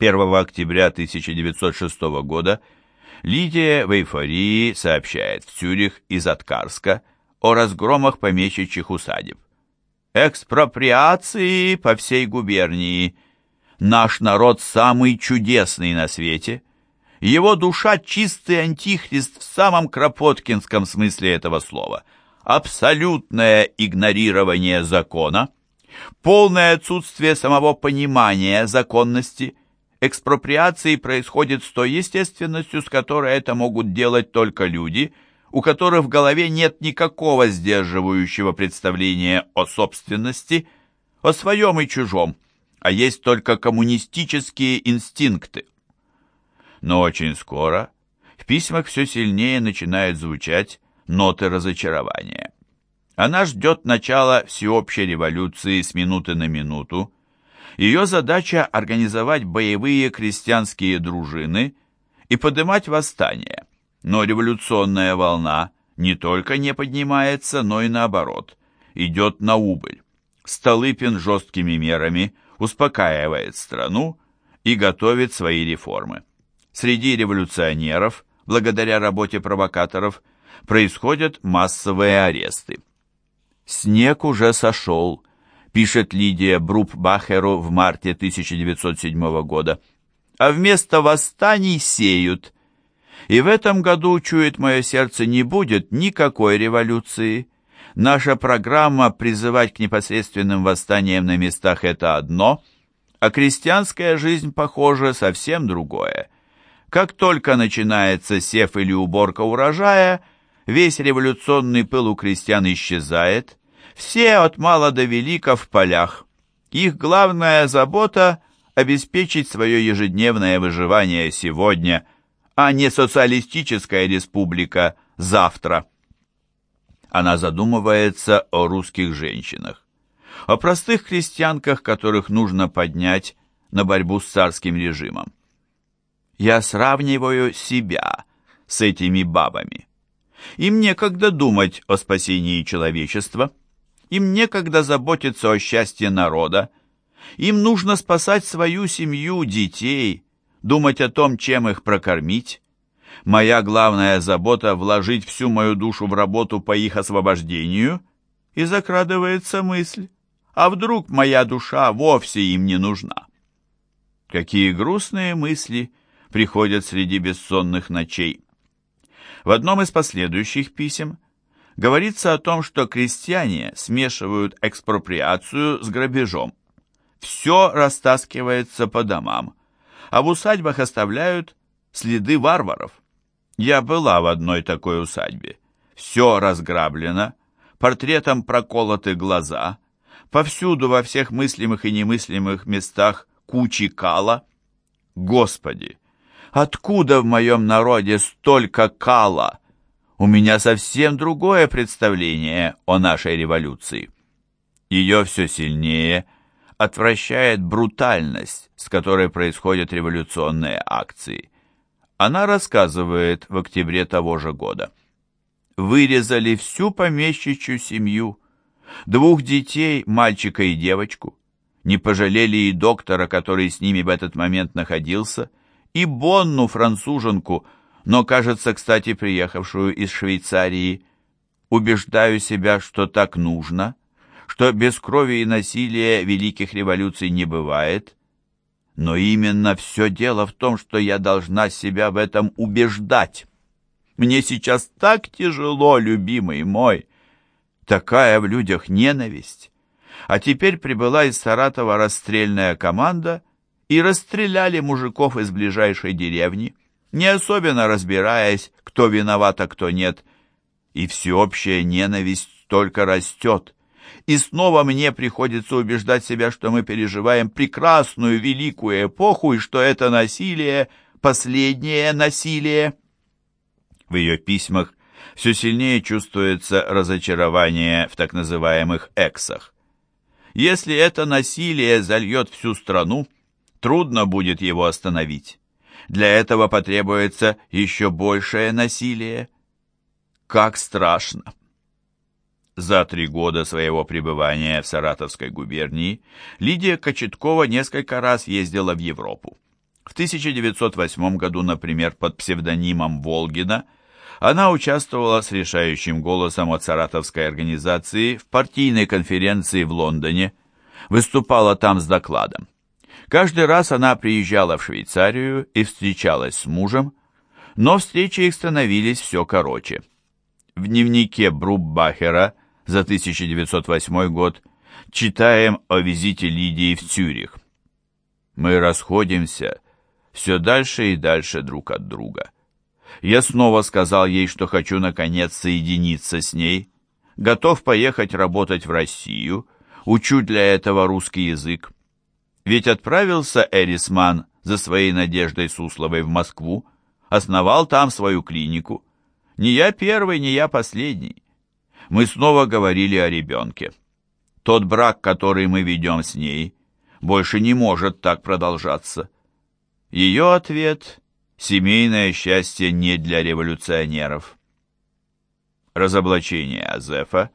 1 октября 1906 года Лидия в эйфории сообщает в Цюрих из Откарска о разгромах помещичьих усадеб. Экспроприации по всей губернии. Наш народ самый чудесный на свете. Его душа чистый антихрист в самом кропоткинском смысле этого слова. Абсолютное игнорирование закона, полное отсутствие самого понимания законности – экспроприации происходит с той естественностью, с которой это могут делать только люди, у которых в голове нет никакого сдерживающего представления о собственности, о своем и чужом, а есть только коммунистические инстинкты. Но очень скоро в письмах все сильнее начинают звучать ноты разочарования. Она ждет начала всеобщей революции с минуты на минуту, ее задача – организовать боевые крестьянские дружины и поднимать восстание. Но революционная волна не только не поднимается, но и наоборот, идет на убыль. Столыпин жесткими мерами успокаивает страну и готовит свои реформы. Среди революционеров, благодаря работе провокаторов, происходят массовые аресты. Снег уже сошел, пишет Лидия Брупбахеру в марте 1907 года. А вместо восстаний сеют. И в этом году, чует мое сердце, не будет никакой революции. Наша программа призывать к непосредственным восстаниям на местах – это одно, а крестьянская жизнь, похоже, совсем другое. Как только начинается сев или уборка урожая, весь революционный пыл у крестьян исчезает – все от мала до велика в полях. Их главная забота – обеспечить свое ежедневное выживание сегодня, а не социалистическая республика завтра. Она задумывается о русских женщинах, о простых крестьянках, которых нужно поднять на борьбу с царским режимом. Я сравниваю себя с этими бабами. Им некогда думать о спасении человечества – им некогда заботиться о счастье народа. Им нужно спасать свою семью, детей, думать о том, чем их прокормить. Моя главная забота — вложить всю мою душу в работу по их освобождению, и закрадывается мысль, а вдруг моя душа вовсе им не нужна? Какие грустные мысли приходят среди бессонных ночей. В одном из последующих писем говорится о том, что крестьяне смешивают экспроприацию с грабежом. Все растаскивается по домам, а в усадьбах оставляют следы варваров. Я была в одной такой усадьбе. Все разграблено, портретом проколоты глаза, повсюду во всех мыслимых и немыслимых местах кучи кала. Господи, откуда в моем народе столько кала? У меня совсем другое представление о нашей революции. Ее все сильнее отвращает брутальность, с которой происходят революционные акции. Она рассказывает в октябре того же года. Вырезали всю помещичью семью, двух детей, мальчика и девочку. Не пожалели и доктора, который с ними в этот момент находился, и Бонну, француженку, но, кажется, кстати, приехавшую из Швейцарии. Убеждаю себя, что так нужно, что без крови и насилия великих революций не бывает. Но именно все дело в том, что я должна себя в этом убеждать. Мне сейчас так тяжело, любимый мой. Такая в людях ненависть. А теперь прибыла из Саратова расстрельная команда и расстреляли мужиков из ближайшей деревни не особенно разбираясь, кто виноват, а кто нет. И всеобщая ненависть только растет. И снова мне приходится убеждать себя, что мы переживаем прекрасную великую эпоху и что это насилие – последнее насилие. В ее письмах все сильнее чувствуется разочарование в так называемых «эксах». Если это насилие зальет всю страну, трудно будет его остановить. Для этого потребуется еще большее насилие. Как страшно! За три года своего пребывания в Саратовской губернии Лидия Кочеткова несколько раз ездила в Европу. В 1908 году, например, под псевдонимом Волгина, она участвовала с решающим голосом от саратовской организации в партийной конференции в Лондоне, выступала там с докладом. Каждый раз она приезжала в Швейцарию и встречалась с мужем, но встречи их становились все короче. В дневнике Бруббахера за 1908 год читаем о визите Лидии в Цюрих. Мы расходимся все дальше и дальше друг от друга. Я снова сказал ей, что хочу наконец соединиться с ней, готов поехать работать в Россию, учу для этого русский язык. Ведь отправился Эрисман за своей Надеждой Сусловой в Москву, основал там свою клинику. Не я первый, не я последний. Мы снова говорили о ребенке. Тот брак, который мы ведем с ней, больше не может так продолжаться. Ее ответ – семейное счастье не для революционеров. Разоблачение Азефа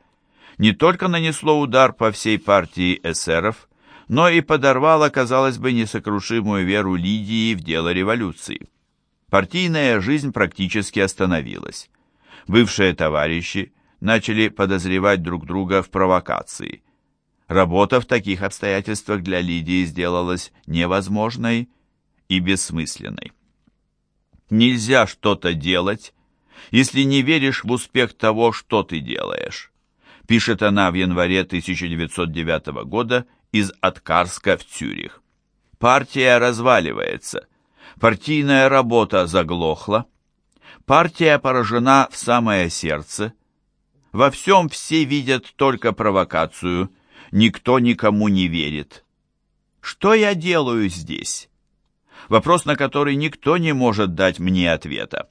не только нанесло удар по всей партии эсеров, но и подорвало, казалось бы, несокрушимую веру Лидии в дело революции. Партийная жизнь практически остановилась. Бывшие товарищи начали подозревать друг друга в провокации. Работа в таких обстоятельствах для Лидии сделалась невозможной и бессмысленной. Нельзя что-то делать, если не веришь в успех того, что ты делаешь, пишет она в январе 1909 года из Откарска в Цюрих. Партия разваливается, партийная работа заглохла, партия поражена в самое сердце, во всем все видят только провокацию, никто никому не верит. Что я делаю здесь? Вопрос, на который никто не может дать мне ответа.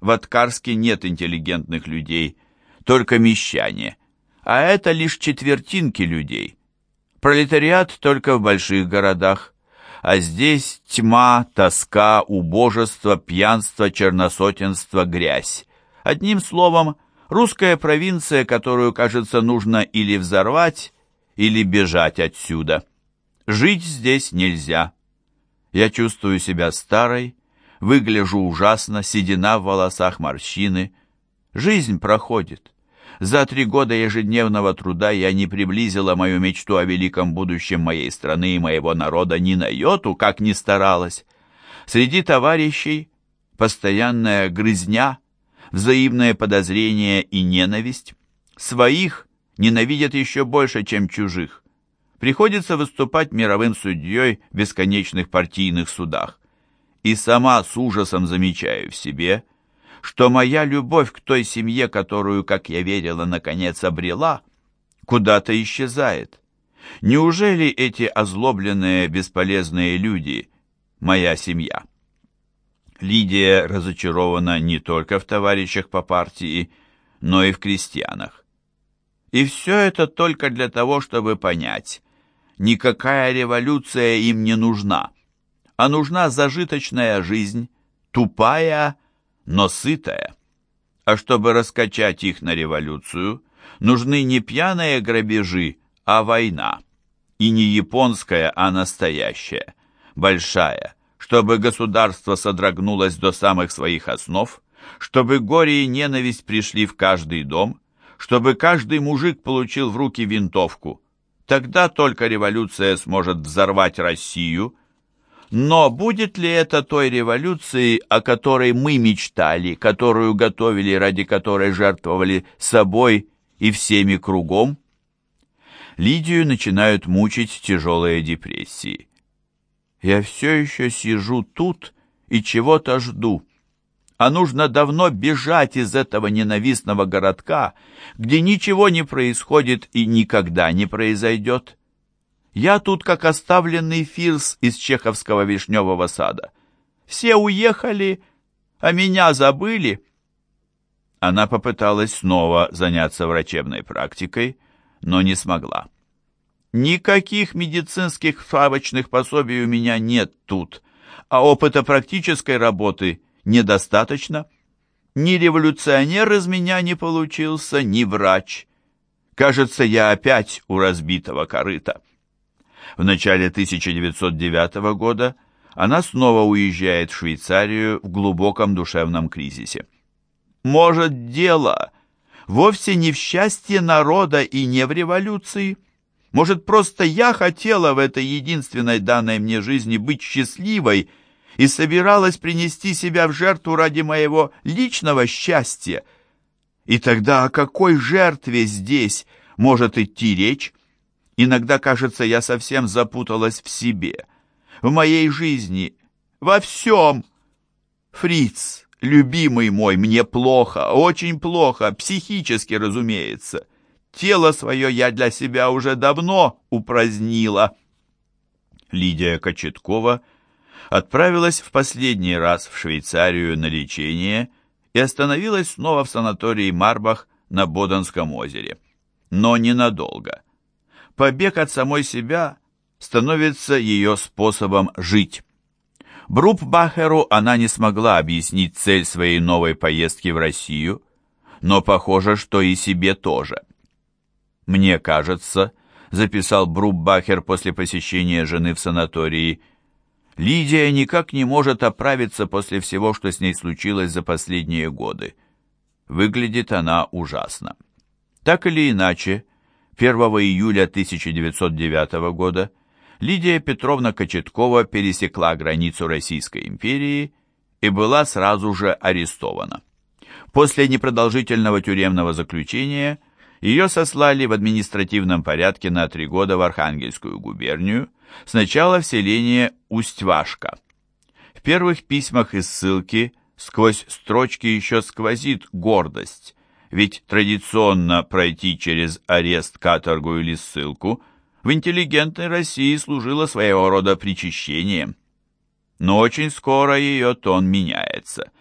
В Откарске нет интеллигентных людей, только мещане, а это лишь четвертинки людей. Пролетариат только в больших городах, а здесь тьма, тоска, убожество, пьянство, черносотенство, грязь. Одним словом, русская провинция, которую, кажется, нужно или взорвать, или бежать отсюда. Жить здесь нельзя. Я чувствую себя старой, выгляжу ужасно, седина в волосах морщины. Жизнь проходит. За три года ежедневного труда я не приблизила мою мечту о великом будущем моей страны и моего народа ни на йоту, как ни старалась. Среди товарищей постоянная грызня, взаимное подозрение и ненависть. Своих ненавидят еще больше, чем чужих. Приходится выступать мировым судьей в бесконечных партийных судах. И сама с ужасом замечаю в себе – что моя любовь к той семье, которую, как я верила, наконец обрела, куда-то исчезает. Неужели эти озлобленные, бесполезные люди — моя семья? Лидия разочарована не только в товарищах по партии, но и в крестьянах. И все это только для того, чтобы понять, никакая революция им не нужна, а нужна зажиточная жизнь, тупая, но сытая. А чтобы раскачать их на революцию, нужны не пьяные грабежи, а война. И не японская, а настоящая, большая, чтобы государство содрогнулось до самых своих основ, чтобы горе и ненависть пришли в каждый дом, чтобы каждый мужик получил в руки винтовку. Тогда только революция сможет взорвать Россию – но будет ли это той революцией, о которой мы мечтали, которую готовили, ради которой жертвовали собой и всеми кругом? Лидию начинают мучить тяжелые депрессии. Я все еще сижу тут и чего-то жду. А нужно давно бежать из этого ненавистного городка, где ничего не происходит и никогда не произойдет. Я тут как оставленный фирс из чеховского вишневого сада. Все уехали, а меня забыли. Она попыталась снова заняться врачебной практикой, но не смогла. Никаких медицинских справочных пособий у меня нет тут, а опыта практической работы недостаточно. Ни революционер из меня не получился, ни врач. Кажется, я опять у разбитого корыта. В начале 1909 года она снова уезжает в Швейцарию в глубоком душевном кризисе. Может, дело вовсе не в счастье народа и не в революции? Может, просто я хотела в этой единственной данной мне жизни быть счастливой и собиралась принести себя в жертву ради моего личного счастья? И тогда о какой жертве здесь может идти речь? Иногда, кажется, я совсем запуталась в себе, в моей жизни, во всем. Фриц, любимый мой, мне плохо, очень плохо, психически, разумеется. Тело свое я для себя уже давно упразднила. Лидия Кочеткова отправилась в последний раз в Швейцарию на лечение и остановилась снова в санатории Марбах на Боденском озере. Но ненадолго. Побег от самой себя становится ее способом жить. Брупбахеру она не смогла объяснить цель своей новой поездки в Россию, но похоже, что и себе тоже. «Мне кажется», — записал Брупбахер после посещения жены в санатории, «Лидия никак не может оправиться после всего, что с ней случилось за последние годы. Выглядит она ужасно. Так или иначе, 1 июля 1909 года Лидия Петровна Кочеткова пересекла границу Российской империи и была сразу же арестована. После непродолжительного тюремного заключения ее сослали в административном порядке на три года в Архангельскую губернию, сначала в селение Усть-Вашка. В первых письмах из ссылки сквозь строчки еще сквозит гордость, ведь традиционно пройти через арест, каторгу или ссылку в интеллигентной России служило своего рода причащением. Но очень скоро ее тон меняется.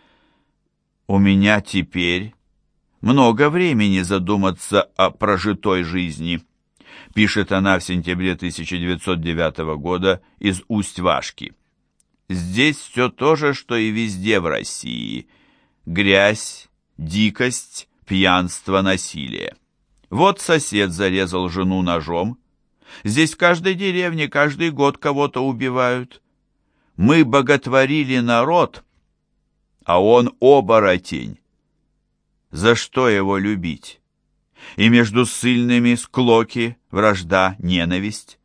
«У меня теперь много времени задуматься о прожитой жизни», пишет она в сентябре 1909 года из Усть-Вашки. «Здесь все то же, что и везде в России. Грязь, дикость, пьянство, насилие. Вот сосед зарезал жену ножом. Здесь в каждой деревне каждый год кого-то убивают. Мы боготворили народ, а он оборотень. За что его любить? И между ссыльными склоки, вражда, ненависть.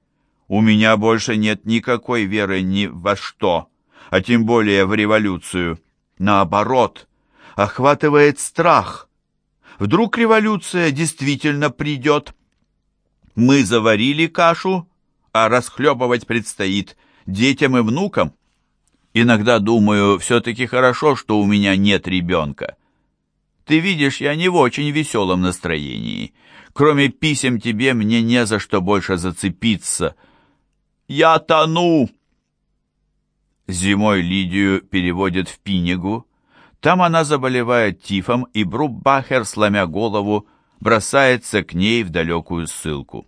У меня больше нет никакой веры ни во что, а тем более в революцию. Наоборот, охватывает страх. Вдруг революция действительно придет? Мы заварили кашу, а расхлебывать предстоит детям и внукам. Иногда думаю, все-таки хорошо, что у меня нет ребенка. Ты видишь, я не в очень веселом настроении. Кроме писем тебе мне не за что больше зацепиться. Я тону!» Зимой Лидию переводят в Пинегу. Там она заболевает тифом, и Бруббахер, сломя голову, бросается к ней в далекую ссылку.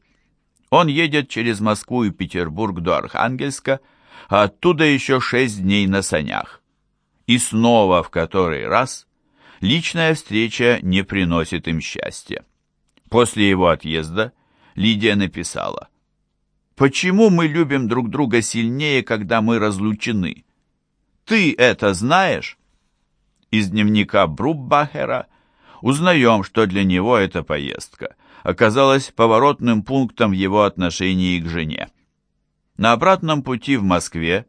Он едет через Москву и Петербург до Архангельска, а оттуда еще шесть дней на санях. И снова в который раз личная встреча не приносит им счастья. После его отъезда Лидия написала, «Почему мы любим друг друга сильнее, когда мы разлучены? Ты это знаешь?» Из дневника Бруббахера узнаем, что для него эта поездка оказалась поворотным пунктом в его отношении к жене. На обратном пути в Москве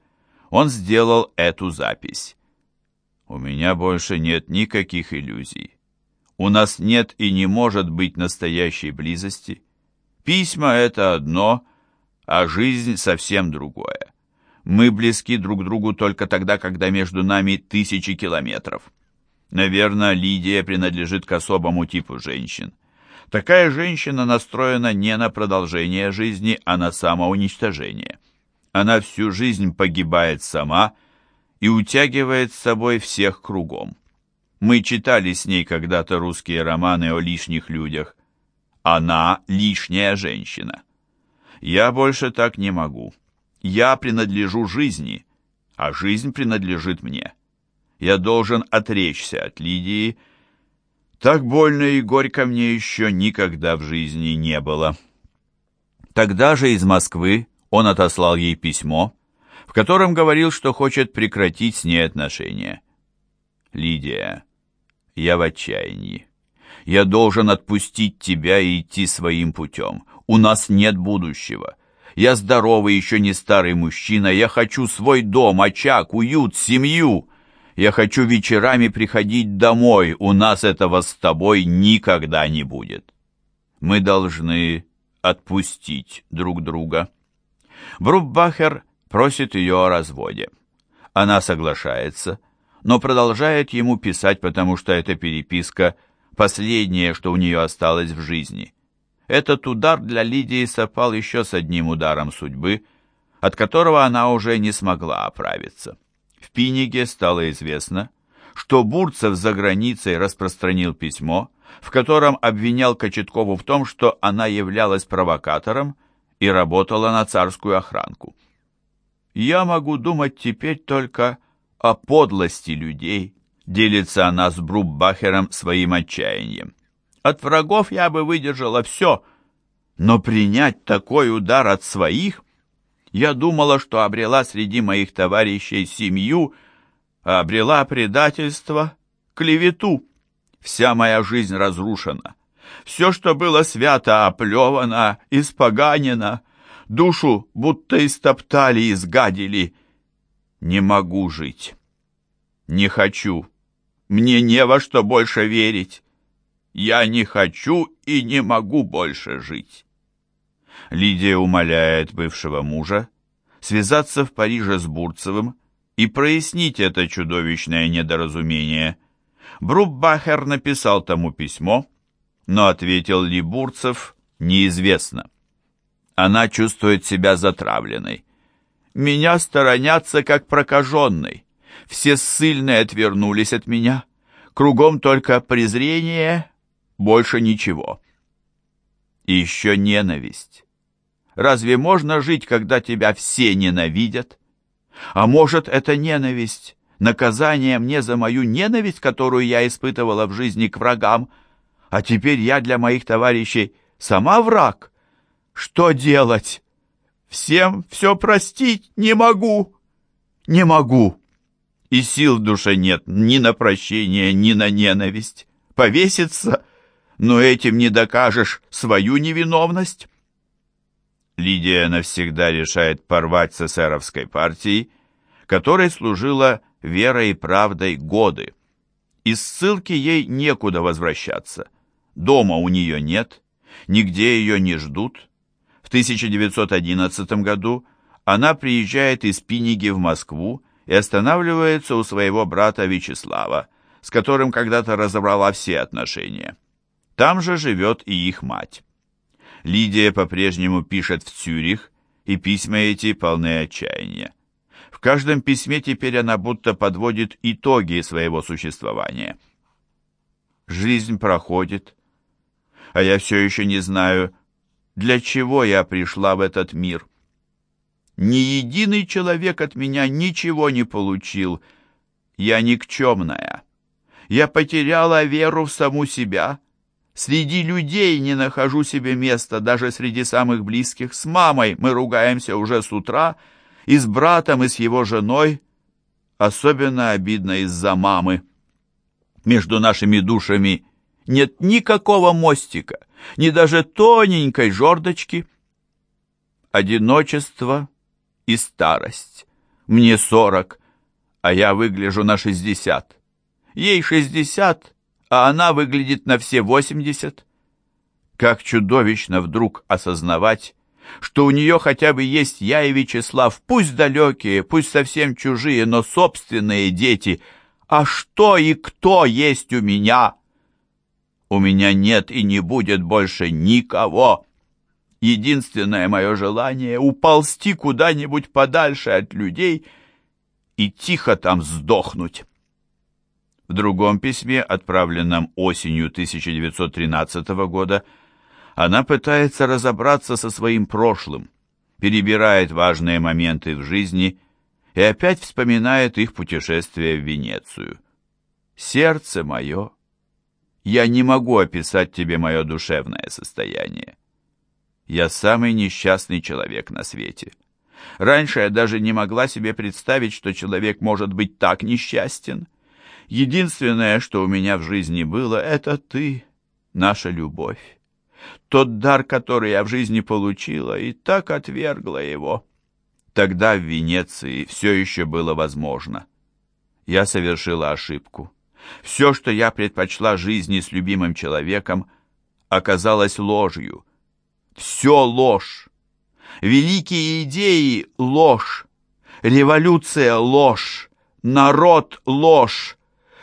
он сделал эту запись. У меня больше нет никаких иллюзий. У нас нет и не может быть настоящей близости. Письма — это одно, а жизнь совсем другое. Мы близки друг другу только тогда, когда между нами тысячи километров. Наверное, Лидия принадлежит к особому типу женщин. Такая женщина настроена не на продолжение жизни, а на самоуничтожение. Она всю жизнь погибает сама — и утягивает с собой всех кругом. Мы читали с ней когда-то русские романы о лишних людях. Она лишняя женщина. Я больше так не могу. Я принадлежу жизни, а жизнь принадлежит мне. Я должен отречься от Лидии. Так больно и горько мне еще никогда в жизни не было. Тогда же из Москвы он отослал ей письмо, в котором говорил, что хочет прекратить с ней отношения. «Лидия, я в отчаянии. Я должен отпустить тебя и идти своим путем. У нас нет будущего. Я здоровый, еще не старый мужчина. Я хочу свой дом, очаг, уют, семью. Я хочу вечерами приходить домой. У нас этого с тобой никогда не будет. Мы должны отпустить друг друга. Бруббахер просит ее о разводе. Она соглашается, но продолжает ему писать, потому что эта переписка – последнее, что у нее осталось в жизни. Этот удар для Лидии совпал еще с одним ударом судьбы, от которого она уже не смогла оправиться. В Пиниге стало известно, что Бурцев за границей распространил письмо, в котором обвинял Кочеткову в том, что она являлась провокатором и работала на царскую охранку. «Я могу думать теперь только о подлости людей», делится она с Бруббахером своим отчаянием. От врагов я бы выдержала все, но принять такой удар от своих... Я думала, что обрела среди моих товарищей семью, а обрела предательство, клевету. Вся моя жизнь разрушена. Все, что было свято, оплевано, испоганено. Душу будто истоптали, изгадили. Не могу жить. Не хочу. Мне не во что больше верить. Я не хочу и не могу больше жить. Лидия умоляет бывшего мужа связаться в Париже с Бурцевым и прояснить это чудовищное недоразумение. Бруббахер написал тому письмо, но ответил ли Бурцев, неизвестно. Она чувствует себя затравленной. «Меня сторонятся, как прокаженный. Все ссыльные отвернулись от меня. Кругом только презрение, больше ничего. И еще ненависть. Разве можно жить, когда тебя все ненавидят? А может, это ненависть, наказание мне за мою ненависть, которую я испытывала в жизни к врагам, а теперь я для моих товарищей сама враг? Что делать? Всем все простить не могу, не могу и сил в душе нет ни на прощение, ни на ненависть. Повеситься, но этим не докажешь свою невиновность. Лидия навсегда решает порвать с эсеровской партией, которой служила верой и правдой годы. Из ссылки ей некуда возвращаться. Дома у нее нет, нигде ее не ждут. В 1911 году она приезжает из Пиниги в Москву и останавливается у своего брата Вячеслава, с которым когда-то разобрала все отношения. Там же живет и их мать. Лидия по-прежнему пишет в Цюрих, и письма эти полны отчаяния. В каждом письме теперь она будто подводит итоги своего существования. Жизнь проходит, а я все еще не знаю, для чего я пришла в этот мир. Ни единый человек от меня ничего не получил. Я никчемная. Я потеряла веру в саму себя. Среди людей не нахожу себе места, даже среди самых близких. С мамой мы ругаемся уже с утра, и с братом, и с его женой. Особенно обидно из-за мамы. Между нашими душами нет никакого мостика, ни даже тоненькой жердочки. Одиночество и старость. Мне сорок, а я выгляжу на шестьдесят. Ей шестьдесят, а она выглядит на все восемьдесят. Как чудовищно вдруг осознавать, что у нее хотя бы есть я и Вячеслав, пусть далекие, пусть совсем чужие, но собственные дети. А что и кто есть у меня? У меня нет и не будет больше никого. Единственное мое желание — уползти куда-нибудь подальше от людей и тихо там сдохнуть. В другом письме, отправленном осенью 1913 года, она пытается разобраться со своим прошлым, перебирает важные моменты в жизни и опять вспоминает их путешествие в Венецию. «Сердце мое, я не могу описать тебе мое душевное состояние. Я самый несчастный человек на свете. Раньше я даже не могла себе представить, что человек может быть так несчастен. Единственное, что у меня в жизни было, это ты, наша любовь. Тот дар, который я в жизни получила, и так отвергла его. Тогда в Венеции все еще было возможно. Я совершила ошибку. Все, что я предпочла жизни с любимым человеком, оказалось ложью. Все ложь. Великие идеи — ложь. Революция — ложь. Народ — ложь.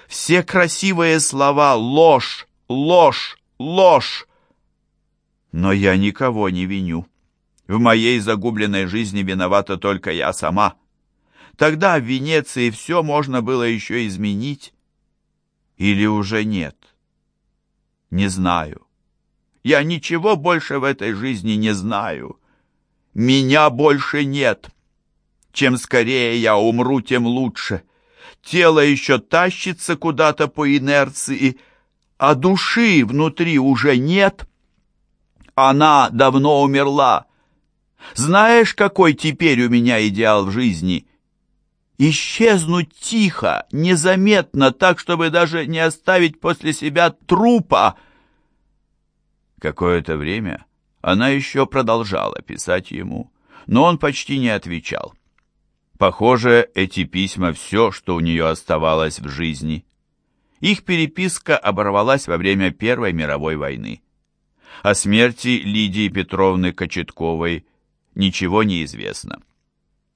Все красивые слова — ложь, ложь, ложь. Но я никого не виню. В моей загубленной жизни виновата только я сама. Тогда в Венеции все можно было еще изменить. Или уже нет? Не знаю. Я ничего больше в этой жизни не знаю. Меня больше нет. Чем скорее я умру, тем лучше. Тело еще тащится куда-то по инерции, а души внутри уже нет. Она давно умерла. Знаешь, какой теперь у меня идеал в жизни? Исчезнуть тихо, незаметно, так, чтобы даже не оставить после себя трупа. Какое-то время она еще продолжала писать ему, но он почти не отвечал. Похоже, эти письма все, что у нее оставалось в жизни. Их переписка оборвалась во время Первой мировой войны. О смерти Лидии Петровны Кочетковой ничего не известно.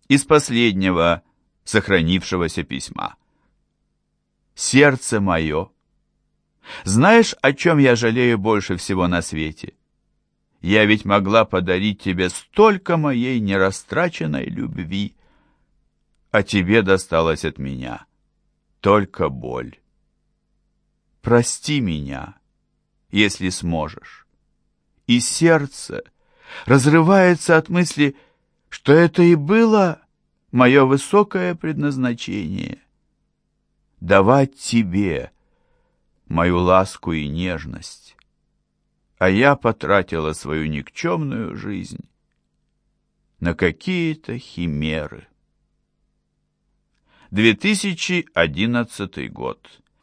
Из последнего сохранившегося письма. «Сердце мое, знаешь, о чем я жалею больше всего на свете? Я ведь могла подарить тебе столько моей нерастраченной любви, а тебе досталось от меня только боль. Прости меня, если сможешь. И сердце разрывается от мысли, что это и было мое высокое предназначение — давать тебе мою ласку и нежность, а я потратила свою никчемную жизнь на какие-то химеры. 2011 год.